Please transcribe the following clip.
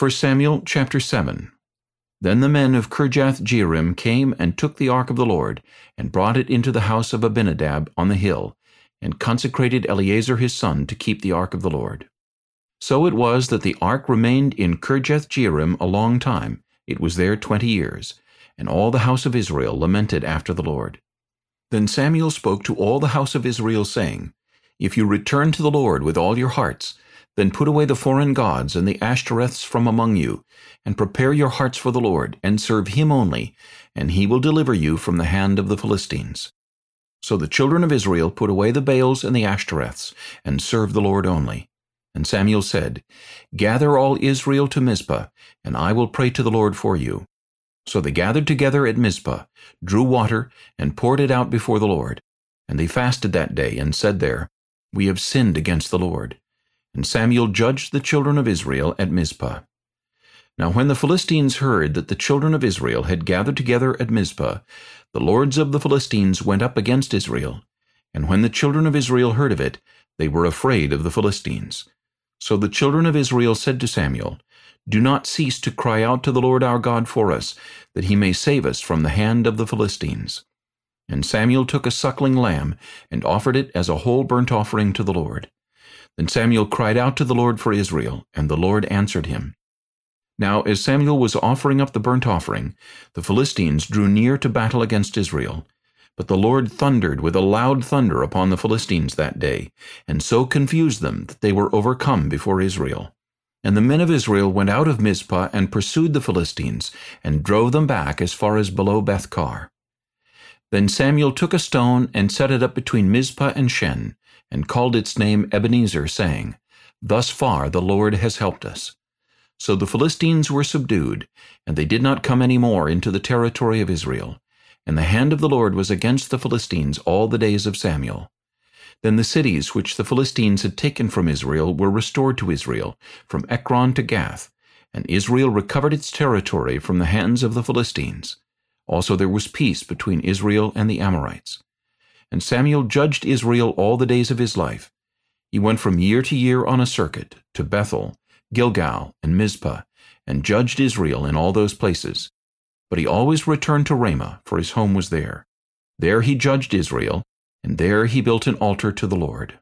1 Samuel chapter 7 Then the men of Kirjath-jearim came and took the ark of the Lord, and brought it into the house of Abinadab on the hill, and consecrated Eleazar his son to keep the ark of the Lord. So it was that the ark remained in Kirjath-jearim a long time, it was there twenty years, and all the house of Israel lamented after the Lord. Then Samuel spoke to all the house of Israel, saying, If you return to the Lord with all your hearts, then put away the foreign gods and the Ashtoreths from among you, and prepare your hearts for the Lord, and serve him only, and he will deliver you from the hand of the Philistines. So the children of Israel put away the Baals and the Ashtoreths, and served the Lord only. And Samuel said, Gather all Israel to Mizpah, and I will pray to the Lord for you. So they gathered together at Mizpah, drew water, and poured it out before the Lord. And they fasted that day, and said there, We have sinned against the Lord. And Samuel judged the children of Israel at Mizpah. Now when the Philistines heard that the children of Israel had gathered together at Mizpah, the lords of the Philistines went up against Israel. And when the children of Israel heard of it, they were afraid of the Philistines. So the children of Israel said to Samuel, Do not cease to cry out to the Lord our God for us, that he may save us from the hand of the Philistines. And Samuel took a suckling lamb, and offered it as a whole burnt offering to the Lord. Then Samuel cried out to the Lord for Israel, and the Lord answered him. Now as Samuel was offering up the burnt offering, the Philistines drew near to battle against Israel. But the Lord thundered with a loud thunder upon the Philistines that day, and so confused them that they were overcome before Israel. And the men of Israel went out of Mizpah and pursued the Philistines, and drove them back as far as below Beth Car. Then Samuel took a stone and set it up between Mizpah and Shen, and called its name Ebenezer, saying, Thus far the Lord has helped us. So the Philistines were subdued, and they did not come any more into the territory of Israel. And the hand of the Lord was against the Philistines all the days of Samuel. Then the cities which the Philistines had taken from Israel were restored to Israel, from Ekron to Gath, and Israel recovered its territory from the hands of the Philistines. Also there was peace between Israel and the Amorites. And Samuel judged Israel all the days of his life. He went from year to year on a circuit, to Bethel, Gilgal, and Mizpah, and judged Israel in all those places. But he always returned to Ramah, for his home was there. There he judged Israel, and there he built an altar to the Lord.